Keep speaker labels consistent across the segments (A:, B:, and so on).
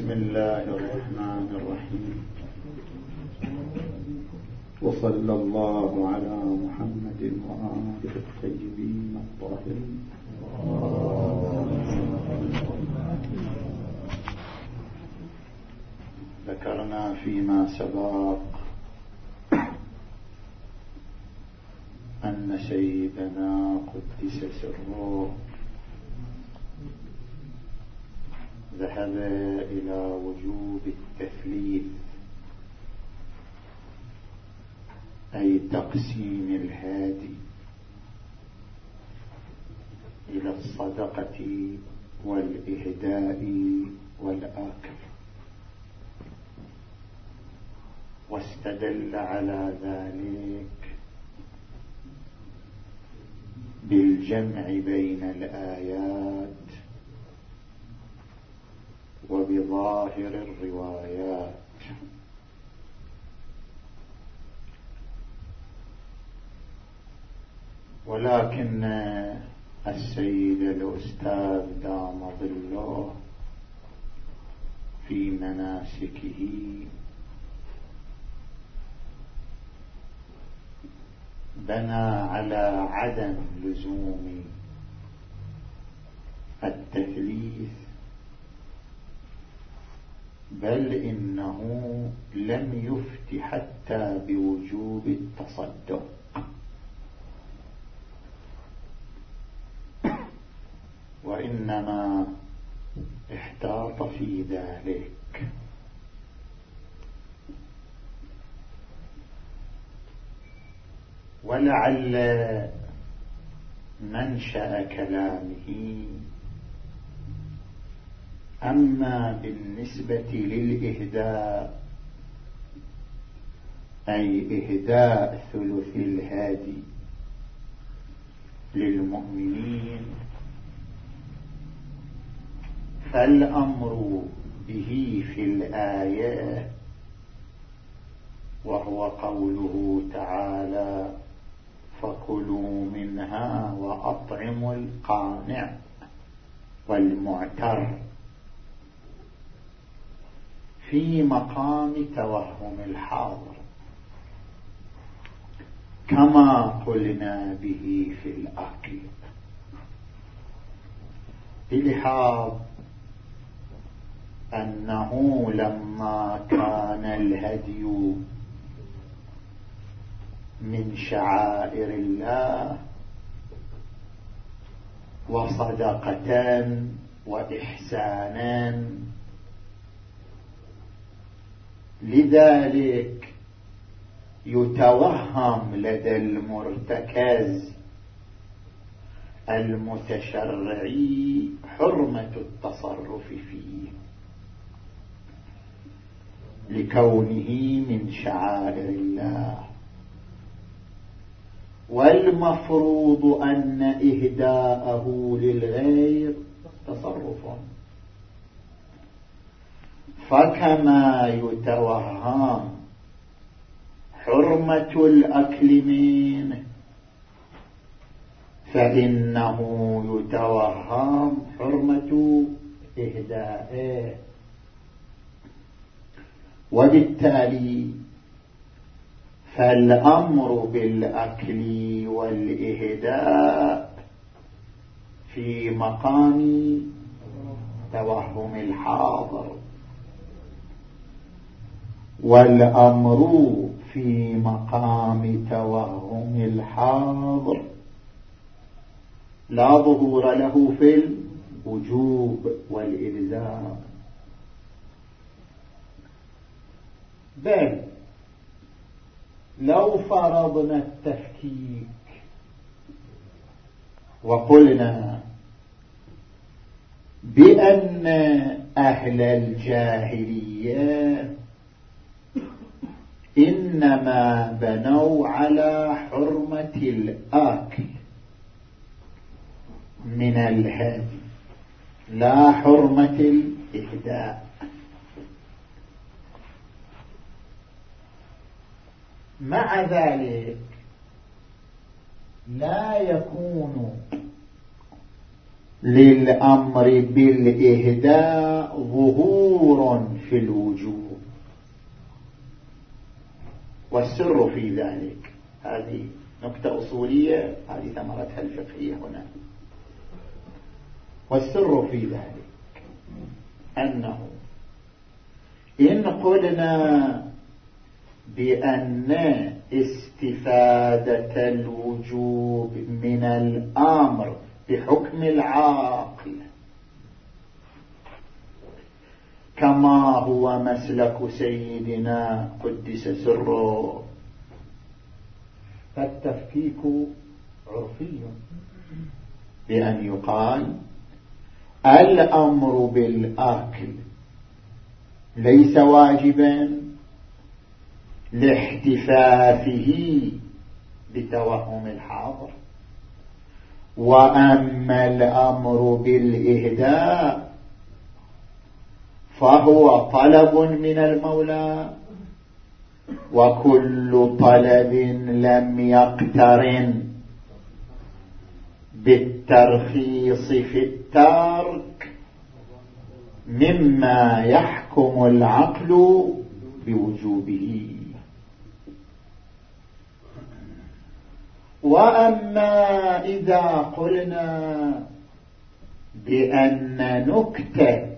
A: بسم الله الرحمن الرحيم. وصلى الله على محمد وآله الطيبين الطاهرين. ذكرنا فيما سبق أن سيدنا قدس سره ذهب إلى وجوب التثليث أي تقسيم الهادي إلى الصدقة والإهداء والآكل. واستدل على ذلك بالجمع بين الآيات وبظاهر الروايات. ولكن السيد الأستاذ دام ظله في مناسكه. بنى على عدم لزوم التثليث بل إنه لم يفت حتى بوجوب التصدق. وإنما احتاط في ذلك. ولعل منشأ كلامه أما بالنسبة للإهداء أي إهداء ثلث الهادي للمؤمنين فالأمر به في الآية وهو قوله تعالى فكلوا منها وأطعموا القانع والمعتر. في مقام توهم الحاضر. كما قلنا به في الأكل بلحاظ أنه لما كان الهدي من شعائر الله وصدقة وإحسانا لذلك يتوهم لدى المرتكز المتشرعي حرمة التصرف فيه لكونه من شعائر الله. والمفروض أن إهداءه للغير تصرف. فكما يتوهم حرمة الأكل منه فإنه يتوهم حرمة إهدائه. وبالتالي فالأمر بالأكل والإهداء في مقام توهم الحاضر. والأمر في مقام توهم الحاضر. لا ظهور له في الوجوب والإلزام. بل لو فرضنا التفكيك وقلنا بأن أهل الجاهلية إنما بنوا على حرمة الآكل من الهدي لا حرمة الإهداء. مع ذلك لا يكون للأمر بالإهداء ظهور في الوجوب والسر في ذلك. هذه نكتة أصولية هذه ثمرتها الفقهية هنا. والسر في ذلك أنه إن قلنا بأن استفادة الوجوب من الأمر بحكم العاقل كما هو مسلك سيدنا قدس سره. فالتفكيك عرفي. بأن يقال الأمر بالآكل ليس واجبا لاحتفافه بتوهم الحاضر. وأما الأمر بالإهداء فهو طلب من المولى. وكل طلب لم يقترن بالترخيص في الترك مما يحكم العقل بوجوبه. وأما إذا قلنا بأن نكتة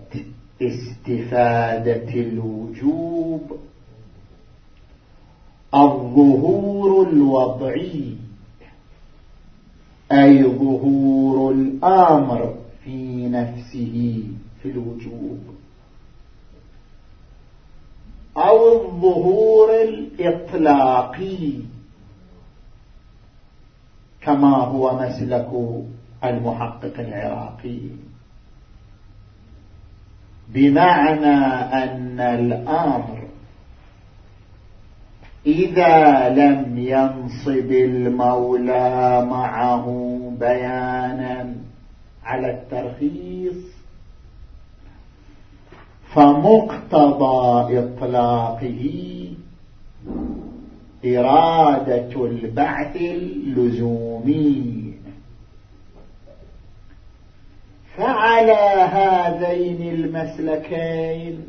A: استفادة الوجوب الظهور الوضعي أي ظهور الآمر في نفسه في الوجوب أو الظهور الإطلاقي كما هو مسلك المحقق العراقي. بمعنى أن الأمر إذا لم ينصب المولى معه بيانا على الترخيص فمقتضى إطلاقه إرادة البعث اللزومي. فعلى هذين المسلكين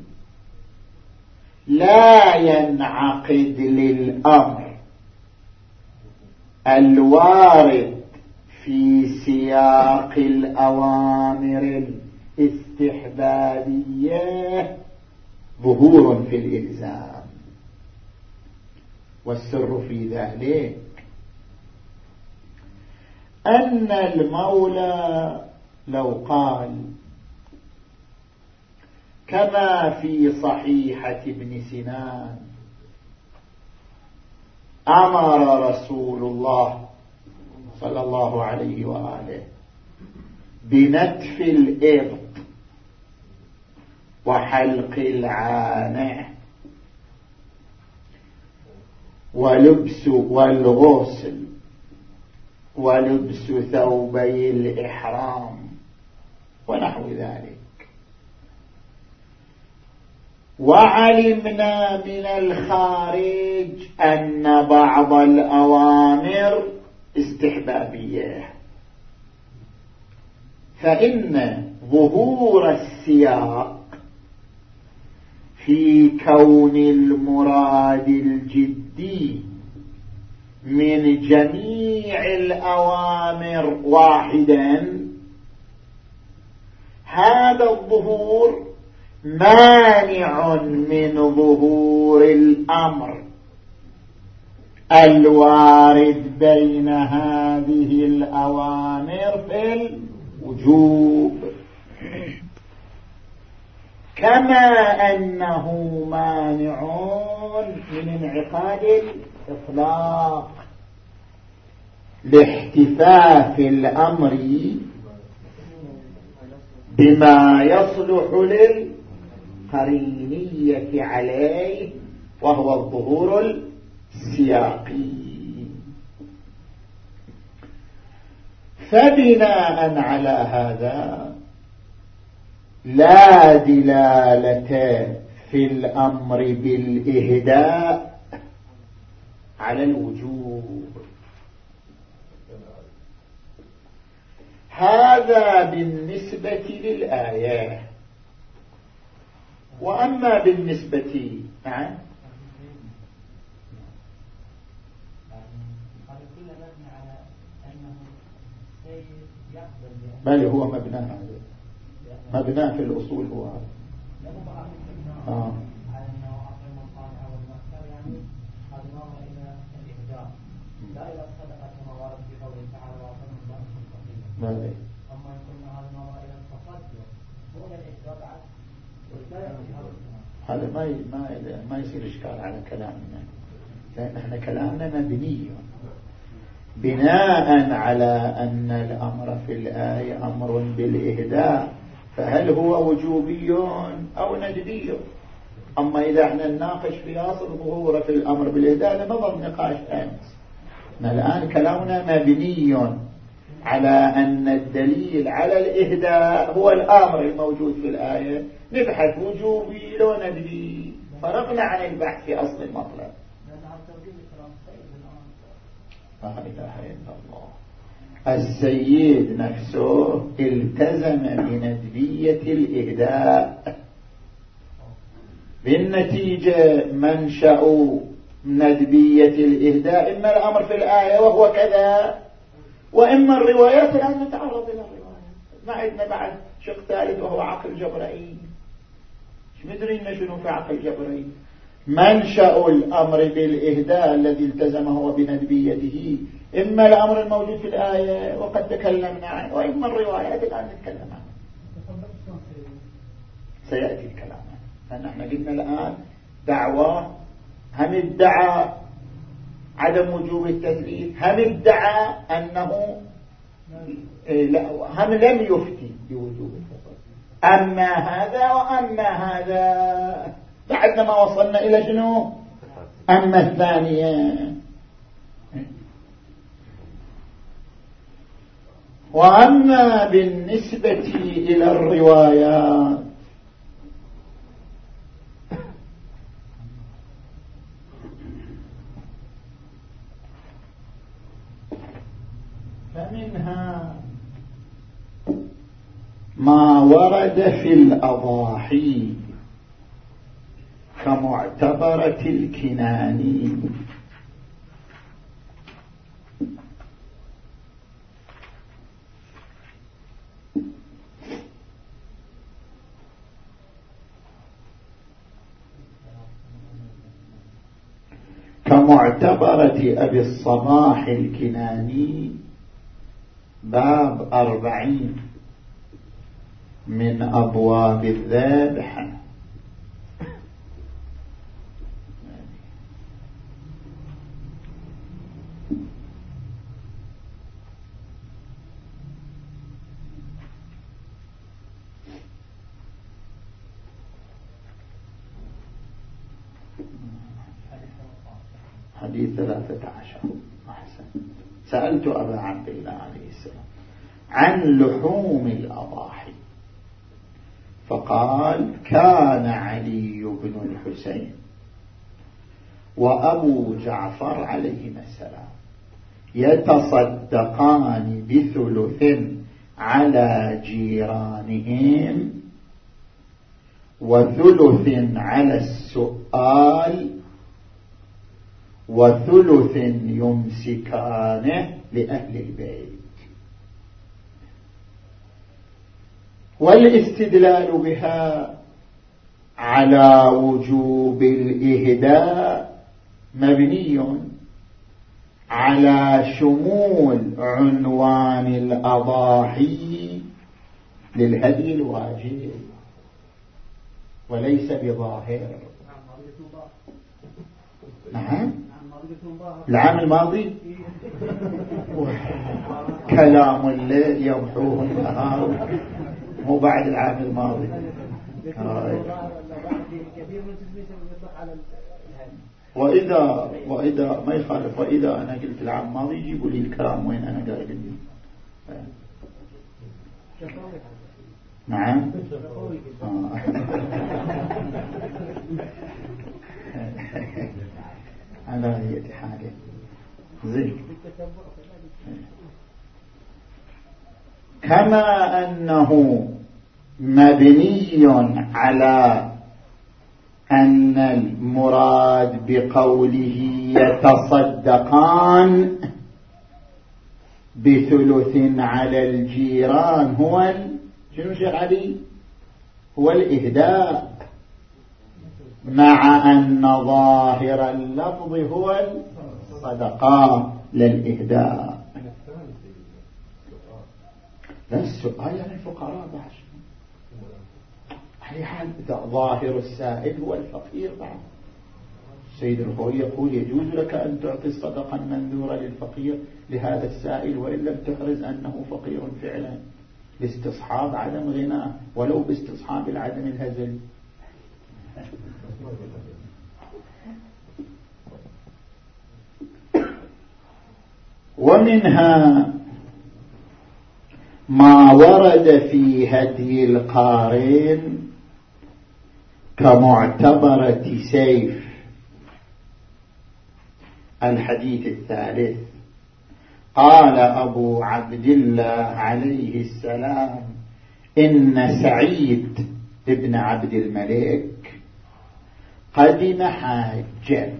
A: لا ينعقد للأمر الوارد في سياق الأوامر الاستحبابية ظهور في الإلزام. والسر في ذلك أن المولى لو قال كما في صحيحة ابن سنان أمر رسول الله صلى الله عليه وآله بنتف الإبط وحلق العانة ولبس والغسل ولبس ثوبي الإحرام ونحو ذلك. وعلمنا من الخارج أن بعض الأوامر استحبابية. فإن ظهور السياق في كون المراد الجدي من جميع الأوامر واحدا هذا الظهور مانع من ظهور الأمر. الوارد بين هذه الأوامر في الوجوب كما أنه مانع من انعقاد الإطلاق. لاحتفاف الأمر بما يصلح للقرينية عليه وهو الظهور السياقي. فبناء على هذا لا دلالة في الأمر بالإهداء على الوجوب هذا بالنسبة للآية. وأما بالنسبة نعم بل هو مبنى مبنى في الأصول هو. آه. لا إذا صدقت كما ورد في قوله تعالى وأعطينا الله مستقيما أما إن كنا هذا النظر إلى التصدق هو الإهداء هذا ما ما ما يصير إشكال على كلامنا. لأن إحنا كلامنا مبني بناء على أن الأمر في الآية أمر بالإهداء فهل هو وجوبي أو ندبي أما إذا إحنا نناقش في أصل ظهوره في الأمر بالإهداء لنظر نقاش أمس. الآن كلامنا مبني على أن الدليل على الإهداء هو الأمر الموجود في الآية. نبحث وجوبي لو ندري فرقنا عن البحث في أصل المطلب. لا إله إلا الله. السيد نفسه التزم بندبية الإهداء. بالنتيجة منشأ ندبية الإهداء. إما الأمر في الآية وهو كذا وإما الروايات الآن نتعرض إلى الروايات. ما عندنا بعد شق ثالث وهو عقل جبرائيل مش مدري شنو في عقل جبرائيل منشأ الأمر بالإهداء الذي التزم هو بندبيته إما الأمر الموجود في الآية وقد تكلمنا عنه وإما الروايات الآن نتكلم عنه سيأتي الكلام. فنحن قلنا الآن دعوة. هم ادعى عدم وجوب التثليث هم ادعى أنه إيه، هم لم يفتي بوجوب أما هذا وأما هذا. بعد ما وصلنا إلى شنو؟ أما الثانية. وأما بالنسبة إلى الروايات فمنها ما ورد في الأضاحي كمعتبرة الكناني كمعتبرة أبي الصباح الكناني باب أربعين من أبواب الذابحة حديث ثلاثة عشر. أحسن. سألت أبا عبد الله عليه السلام عن لحوم الأضاحي. فقال كان علي بن الحسين وأبو جعفر عليهما السلام يتصدقان بثلث على جيرانهم وثلث على السؤال وثلث يمسكانه لأهل البيت. والاستدلال بها على وجوب الإهداء مبني على شمول عنوان الأضاحي للهدي الواجب وليس بظاهر. نعم. العام الماضي؟ كلام الليل يمحوه النهار. مو بعد العام الماضي. وإذا وإذا ما يخالف وإذا أنا قلت العام الماضي يجيبوا لي الكلام وين أنا قاعد لي نعم. على أي حال زين. كما أنه مبني على أن المراد بقوله يتصدقان بثلث على الجيران هو شنو شيخ علي؟ هو الإهداء. مع أن ظاهر اللفظ هو الصدقاء للإهداء. لا السؤال يعني الفقراء بعد. أي حال ظاهر السائل هو الفقير بعد. السيد الخوي يقول يجوز لك أن تعطي الصدقة المنذورة للفقير لهذا السائل وإن لم تحرز أنه فقير فعلا. لاستصحاب عدم غناه ولو باستصحاب العدم الهزلي ومنها ما ورد في هدي القارين كمعتبرة سيف. الحديث الثالث. قال أبو عبد الله عليه السلام إن سعيد ابن عبد الملك قدم حاجا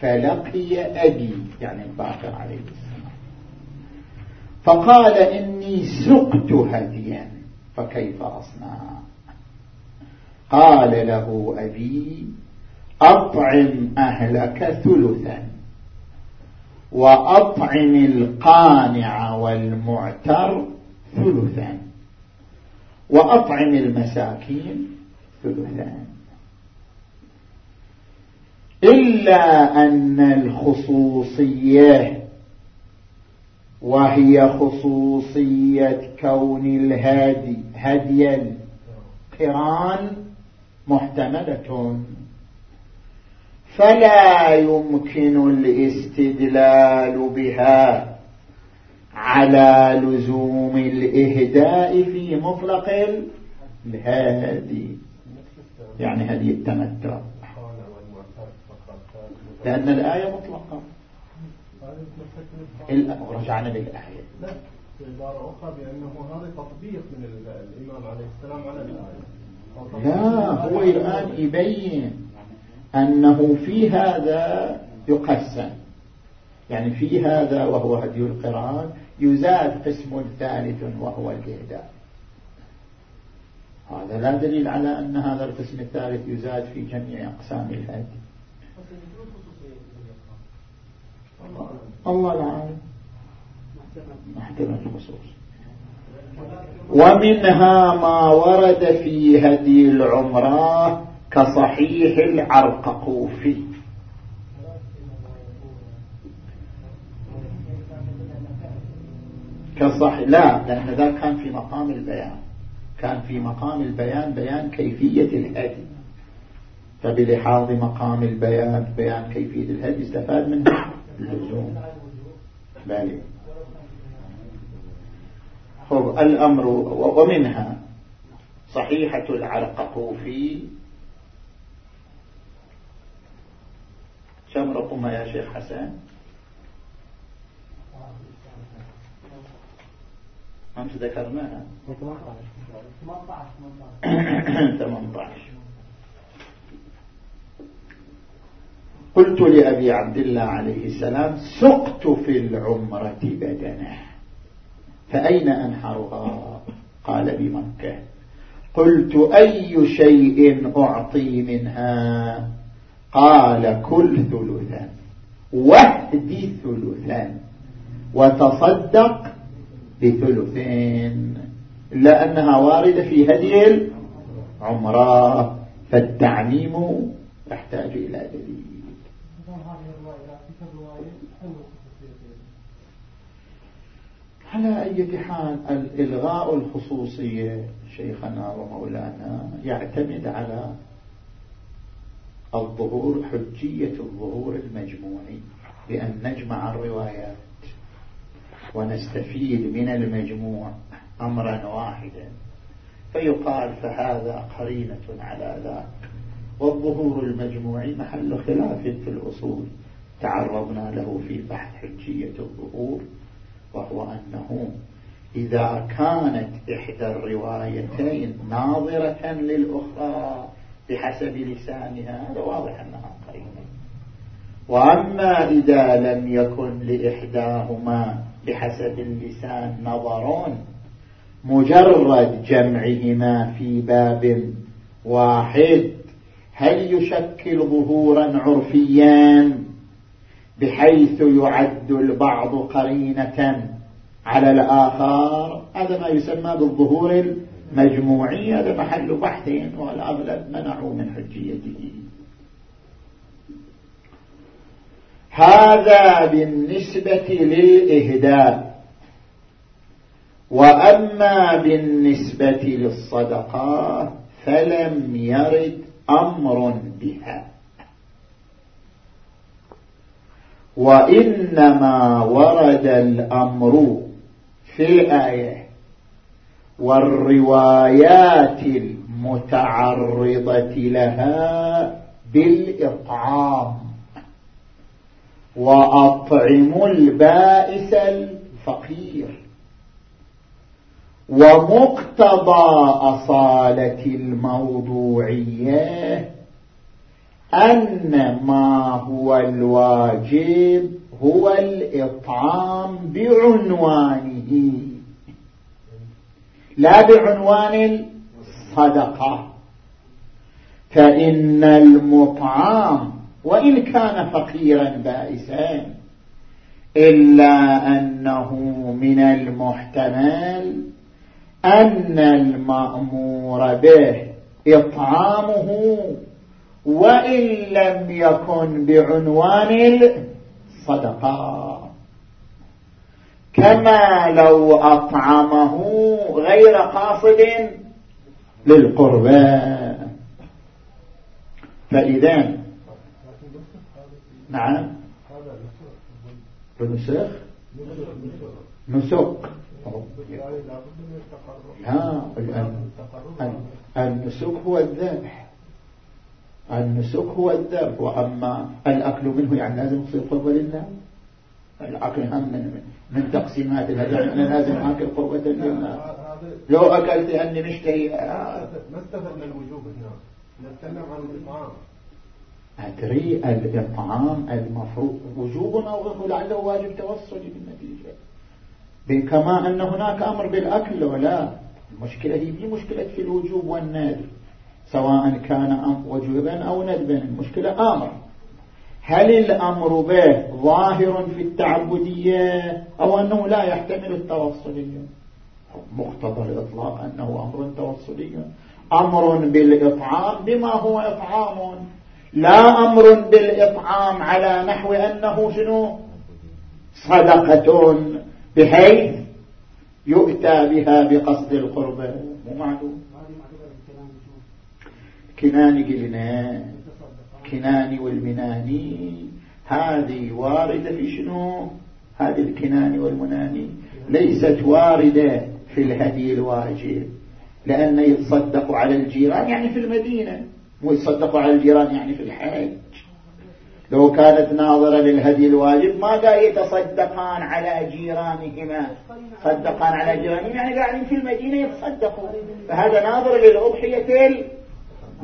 A: فلقي أبي يعني الباقر عليه السلام. فقال إني سقت هديا فكيف أصنع؟ قال له أبي أطعم أهلك ثلثا وأطعم القانع والمعتر ثلثا وأطعم المساكين ثلثان إلا أن الخصوصية وهي خصوصية كون الهادي هدي القران محتملة. فلا يمكن الاستدلال بها على لزوم الإهداء في مطلق الهادي. يعني هدي التمتع. لأن الآية مطلقة. رجعنا للآية
B: لا في عبارة أخرى بأنه هذا تطبيق من الإمام عليه السلام على الآية.
A: لا هو الآن يبين أنه في هذا يقسم. يعني في هذا وهو هدي القرآن يزاد قسم ثالث وهو الإهداء هذا لا دليل على أن هذا القسم الثالث يزاد في جميع أقسام الهدي. الله العالم محتمل الخصوص. ومنها ما ورد في هدي العمرة كصحيح العرققوفي. كصحيح لا لأن ذا كان في مقام البيان. كان في مقام البيان بيان كيفية الهدي. فبلحاظ مقام البيان بيان كيفية الهدي استفاد منه. بالي خب الأمر ومنها صحيحة العرققوفي كم رقمها يا شيخ حسن؟ أنت ذكرناها 18 قلت لأبي عبد الله عليه السلام سقت في العمرة بدنه. فأين أنحرها؟ قال بمكة. قلت أي شيء أعطي منها؟ قال كل ثلثا. واهدي ثلثا. وتصدق بثلثين. إلا أنها واردة في هدي العمرة. فالتعميم يحتاج إلى دليل. على أي حال الإلغاء الخصوصية شيخنا ومولانا يعتمد على الظهور حجية الظهور المجموعي بأن نجمع الروايات ونستفيد من المجموع أمرا واحدا. فيقال فهذا قرينة على ذاك والظهور المجموعي محل خلاف في الأصول. تعرضنا له في بحث حجية الظهور وهو أنه إذا كانت إحدى الروايتين ناظرة للأخرى بحسب لسانها هذا واضح أنها قرينة وأما إذا لم يكن لإحداهما بحسب اللسان نظرون مجرد جمعهما في باب واحد هل يشكل ظهورا عرفيا؟ بحيث يعد البعض قرينة على الآخر. هذا ما يسمى بالظهور المجموعي هذا محل بحث والأغلب منعوا من حجيته. هذا بالنسبة للإهداء. وأما بالنسبة للصدقات فلم يرد أمر بها. وإنما ورد الأمر في الآية والروايات المتعرضة لها بالإطعام وأطعموا البائس الفقير ومقتضى أصالة الموضوعية أن ما هو الواجب هو الإطعام بعنوانه. لا بعنوان الصدقة. فإن المطعام وإن كان فقيرا بائسا إلا أنه من المحتمل أن المأمور به إطعامه وإن لم يكن بعنوان الصدقة. كما لو أطعمه غير قاصد للقربى. فإذا نعم. بنسخ نسق ها النسك هو الذبح. النسك هو الذبح وأما الأكل منه يعني لازم يصير قربة لله. الأكل هم من, من تقسيمات الهدف أنا لازم أكل قربة لله. لو أكلت أني مشتهي
B: ما استفدنا الوجوب هنا؟ نتكلم عن الإطعام.
A: أدري الإطعام المفروض وجوب أو غيره لعله واجب توصلي بالنتيجة. كما أن هناك أمر بالأكل ولا. المشكلة هي مشكلة في الوجوب والندب سواء كان وجوبا أو ندبا. المشكلة أمر. هل الأمر به ظاهر في التعبدية أو أنه لا يحتمل التوصلية مقتضى الإطلاق أنه أمر توصلي أمر بالإطعام بما هو إطعام. لا أمر بالإطعام على نحو أنه شنو؟ صدقة بحيث يؤتى بها بقصد القربة مو معلوم. كناني قلنا كناني والمناني هذه واردة في شنو؟ هذه الكناني والمناني ليست واردة في الهدي الواجب لأن يتصدق على الجيران يعني في المدينة ويصدقوا على الجيران يعني في الحج. لو كانت ناظرة للهدي الواجب ما قال يتصدقان على جيرانهما؟ صدقان على جيرانهما يعني قاعدين في المدينة يتصدقوا فهذا ناظر للأضحية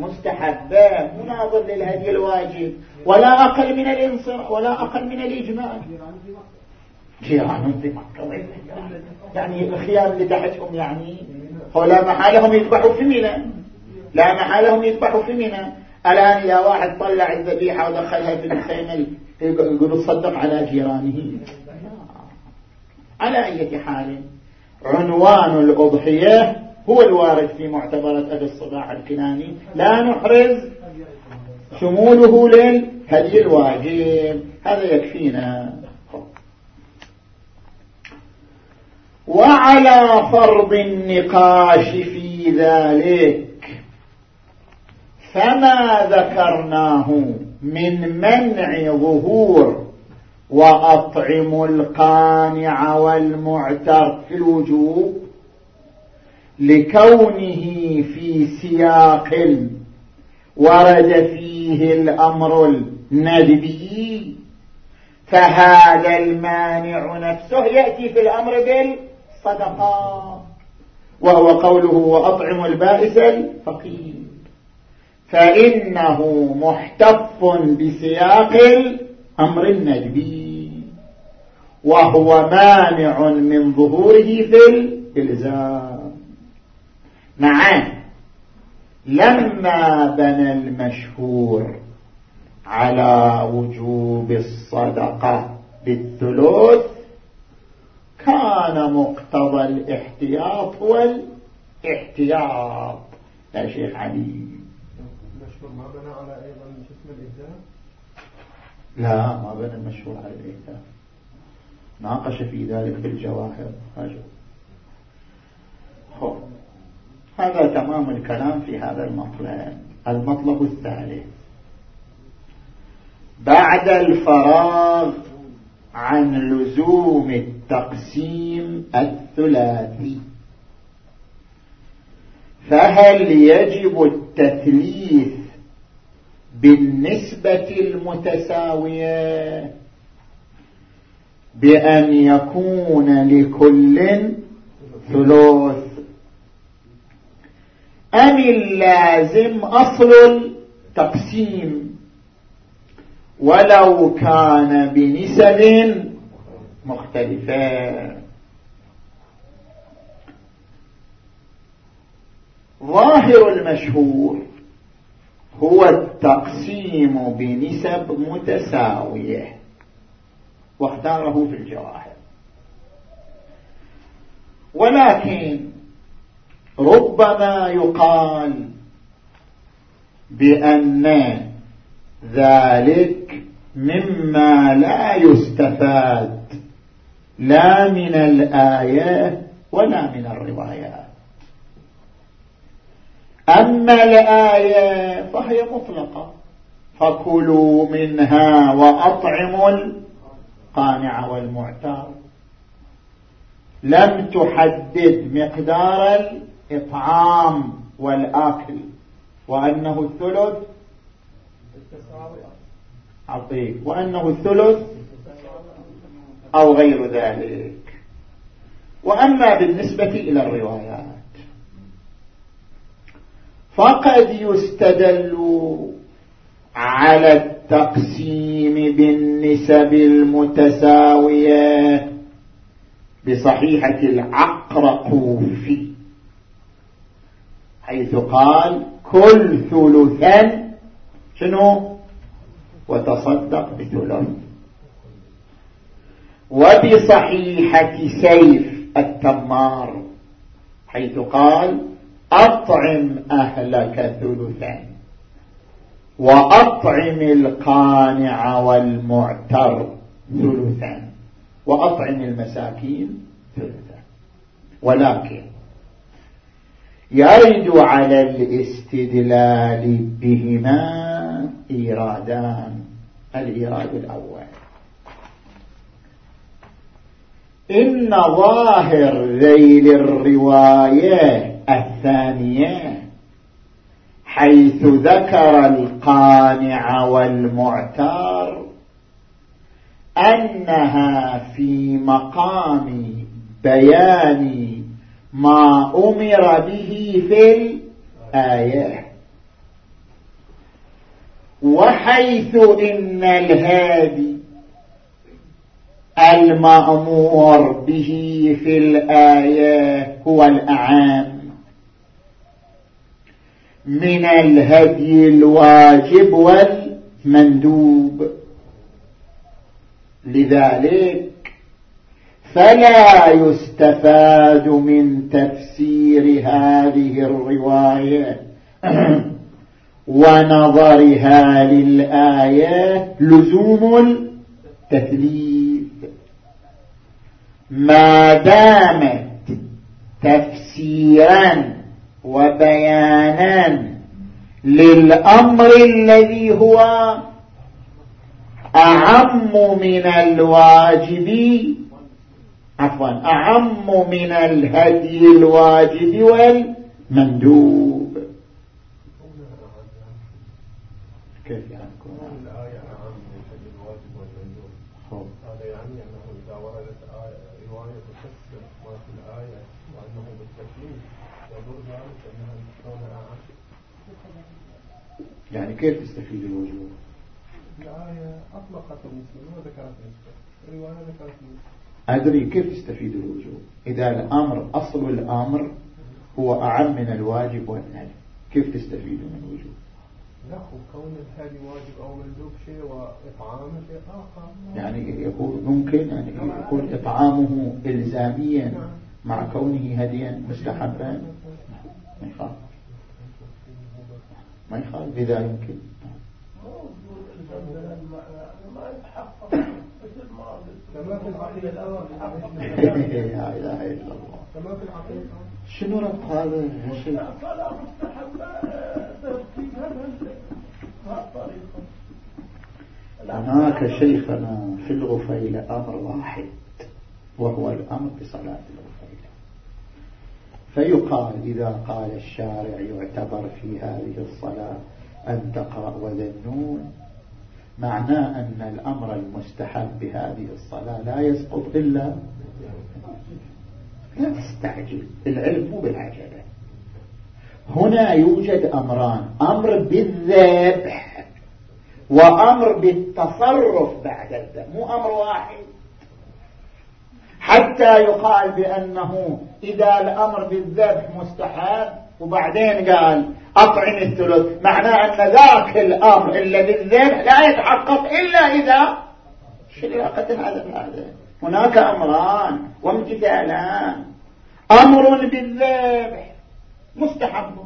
A: المستحبة مو ناظر للهدي الواجب. ولا أقل من الإنصار ولا أقل من الإجمال جيران في مكة يعني الخيار اللي تحتهم يعني. هو لا محالهم يذبحوا في منى. لا محالهم يذبحوا في منى. الآن إذا واحد طلع الذبيحة ودخلها في الخيمة يقول صدق على جيرانه. على أي حال عنوان الأضحية هو الوارد في معتبرة أبي الصباح الكناني. لا نحرز شموله للهدي الواجب. هذا يكفينا. وعلى فرض النقاش في ذلك فما ذكرناه من منع ظهور وأطعم القانع والمعتر في الوجوب. لكونه في سياق ورد فيه الأمر الندبي. فهذا المانع نفسه يأتي في الأمر بالصدقات. وهو قوله وأطعم البائس الفقير. فإنه محتف بسياق الأمر النجبي وهو مانع من ظهوره في الإلزام. نعم لما بنى المشهور على وجوب الصدقة بالثلث كان مقتضى الاحتياط هو الاحتياط يا شيخ علي.
B: المشهور ما بنى على أيضا اسم الإهداء؟
A: لا ما بنى المشهور على الإهداء. ناقش في ذلك بالجواهر. هاجر. هذا تمام الكلام في هذا المطلب. المطلب الثالث. بعد الفراغ عن لزوم التقسيم الثلاثي. فهل يجب التثليث بالنسبة المتساوية؟ بأن يكون لكل ثلث اللازم أصل التقسيم. ولو كان بنسب مختلفة. ظاهر المشهور هو التقسيم بنسب متساوية. واختاره في الجواهر. ولكن ربما يقال بأن ذلك مما لا يستفاد لا من الآية ولا من الروايات. أما الآية فهي مطلقة. فكلوا منها وأطعموا القانع والمعتار لم تحدد مقدار الإطعام والآكل وأنه الثلث عطيك وأنه الثلث أو غير ذلك. وأما بالنسبة إلى الروايات فقد يستدل على التقسيم بالنسب المتساوية بصحيحة العقرقوفي. حيث قال كل ثلثا شنو؟ وتصدق بثلث. وبصحيحة سيف التمار حيث قال أطعم أهلك ثلثا وأطعم القانع والمعتر ثلثا وأطعم المساكين ثلثا. ولكن يرد على الاستدلال بهما إيرادان. الإيراد الأول. إن ظاهر ذيل الرواية الثانية حيث ذكر القانع والمعتار أنها في مقام بيان ما أمر به في الآية. وحيث إن الهادي المأمور به في الآية هو الأعام. من الهدي الواجب والمندوب. لذلك فلا يستفاد من تفسير هذه الرواية. ونظرها للآية لزوم التثليث ما دامت تفسيرا وبيانا للأمر الذي هو أعم من الواجب عفوا أعم من الهدي الواجب والمندوب. كيف يعني
B: يعني
A: يعني كيف تستفيد الوجوب؟
B: الآية أطلقت النسبة وذكرت النسبة الرواية ذكرت النسبة
A: أدري كيف تستفيد الوجوب. إذا الأمر أصل الأمر هو أعم من الواجب والنهي. كيف تستفيد من الوجوب؟
B: لا كون الهدي واجب أو مندوب شيء وإطعامه شيء آخر.
A: يعني يكون ممكن يعني يكون إطعامه إلزاميا مع كونه هديا مستحبا؟ ما يخالف. ما يخالف. إذا يمكن
B: كما في العقيدة.
A: لا إله إلا الله.
B: كما في العقيدة.
A: شنو ربط هذا يا شيخ؟ هناك شيخنا في الغفيلة أمر واحد وهو الأمر بصلاة الغفيلة فيقال إذا قال الشارع يعتبر في هذه الصلاة أن تقرأ وذنون معناه أن الأمر المستحب بهذه الصلاة لا يسقط إلا لا تستعجل العلم مو بالعجلة. هنا يوجد أمران. أمر بالذبح وأمر بالتصرف بعد الذبح. مو أمر واحد. حتى يقال بأنه إذا الأمر بالذبح مستحب وبعدين قال أطعم الثلث. معناه أن ذاك الأمر الذي الذبح لا يتحقق إلا إذا شريعة هذا هذا هناك أمران وامتثالان. أمر بالذبح مستحب.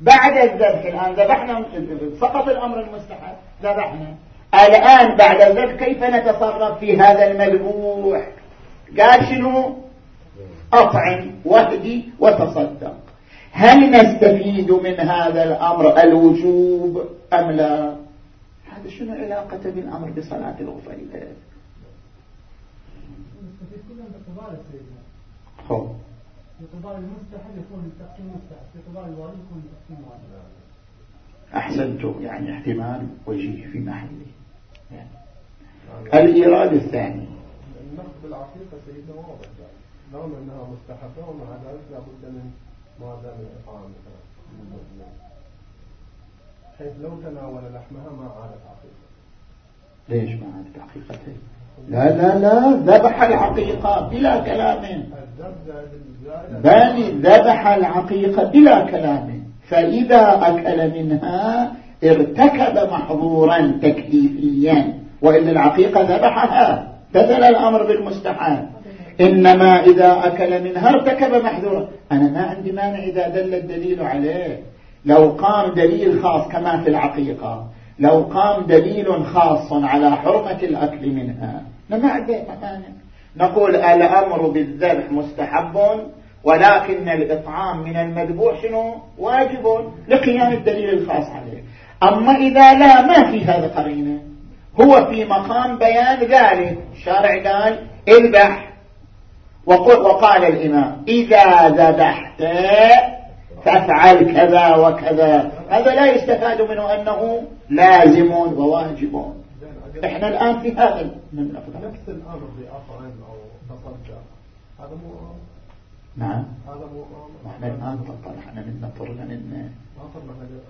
A: بعد الذبح الآن ذبحنا فقط الأمر المستحب. ذبحنا. الآن بعد الذبح كيف نتصرف في هذا المذبوح قال شنو؟ أطعم واهدي وتصدق. هل نستفيد من هذا الأمر الوجوب أم لا؟ هذا شنو علاقة بالأمر بصلاة الغفيلة خب.
C: في قضاء المستحب يكون التقسيم الواجب يكون التقسيم واجب
A: أحسنتم يعني احتمال وجيه في محله يعني. الإيراد الثاني.
B: النقد بالعقيقة سيدنا واضح. رغم أنها مستحبة ومع ذلك لابد من معدم الإطعام حيث لو تناول لحمها ما عادت عقيقة
A: ليش ما عادت عقيقته لا لا لا ذبح العقيقة بلا كلام. بل ذبح العقيقة بلا كلام. فإذا أكل منها ارتكب محظورا تكليفيا وإلا العقيقة ذبحها بذل الأمر بالمستحاب إنما إذا أكل منها ارتكب محظورا أنا ما عندي مانع إذا دل الدليل عليه. لو قام دليل خاص كما في العقيقة لو قام دليل خاص على حرمة الأكل منها. ما عندي مانع. نقول الأمر بالذبح مستحب ولكن الإطعام من المذبوح شنو؟ واجب لقيام الدليل الخاص عليه. أما إذا لا ما في هذا قرينة. هو في مقام بيان ذلك. الشارع قال اذبح وقال الإمام إذا ذبحت فافعل كذا وكذا. هذا لا يستفاد منه أنه لازم وواجب. إحنا الآن في هذا
B: نفس الأمر بأطعم أو تصدق هذا مو
A: نعم.
B: هذا مو
A: إحنا الآن طلعنا من طرنا من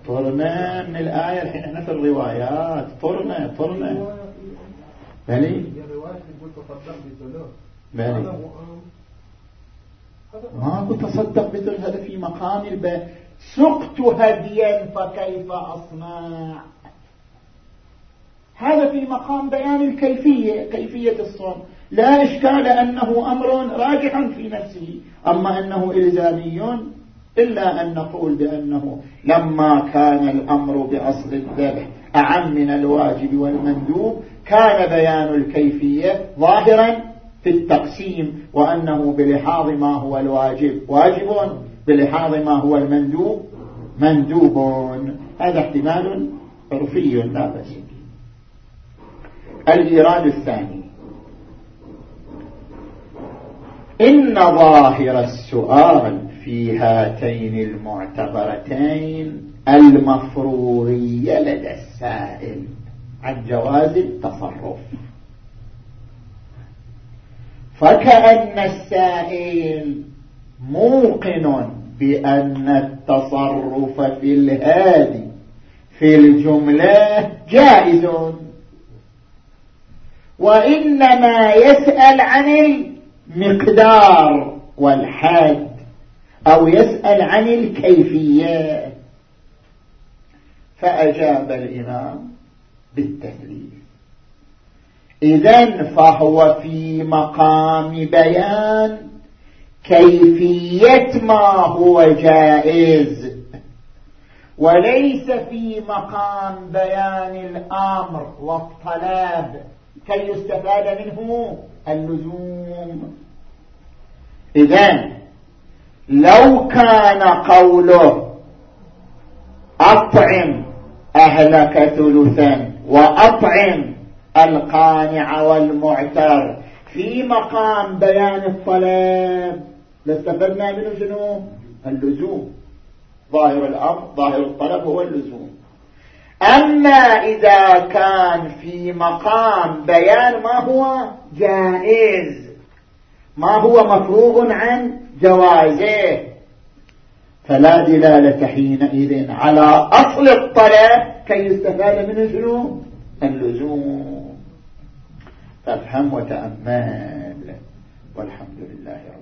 A: طرنا من الآية الحين إحنا في الروايات. طرنا طرنا بلي
B: الرواية تقول تصدق بثلث
A: بلي ما قلت تصدق بثلث هذا في مقام الب سقت هديا فكيف أصنع؟ هذا في مقام بيان الكيفية كيفية الصوم. لا إشكال أنه أمر راجح في نفسه أما أنه إلزامي إلا أن نقول بأنه لما كان الأمر بأصل الذبح أعم من الواجب والمندوب كان بيان الكيفية ظاهرا في التقسيم وأنه بلحاظ ما هو الواجب. واجب بلحاظ ما هو المندوب؟ مندوب هذا احتمال عرفي لا بس الإيراد الثاني. إن ظاهر السؤال في هاتين المعتبرتين المفروضية لدى السائل. عن جواز التصرف. فكأن السائل موقن بأن التصرف في الهادي في الجملة جائز. وإنما يسأل عن المقدار والحد أو يسأل عن الكيفية فأجاب الإمام بالتهليل إذا فهو في مقام بيان. كيفية ما هو جائز؟ وليس في مقام بيان الأمر والطلب. كي يستفاد منه اللزوم. إذا لو كان قوله أطعم أهلك ثلثا وأطعم القانع والمعتر. في مقام بيان الطلب لاستفدنا منه شنو؟ اللزوم. ظاهر الأمر ظاهر الطلب هو اللزوم. أما إذا كان في مقام بيان ما هو؟ جائز. ما هو مفروغ عن جوازه؟ فلا دلالة حينئذ على أصل الطلب. كي يستفاد منه شنو؟ اللزوم. تفهم وتأمل. والحمد لله رب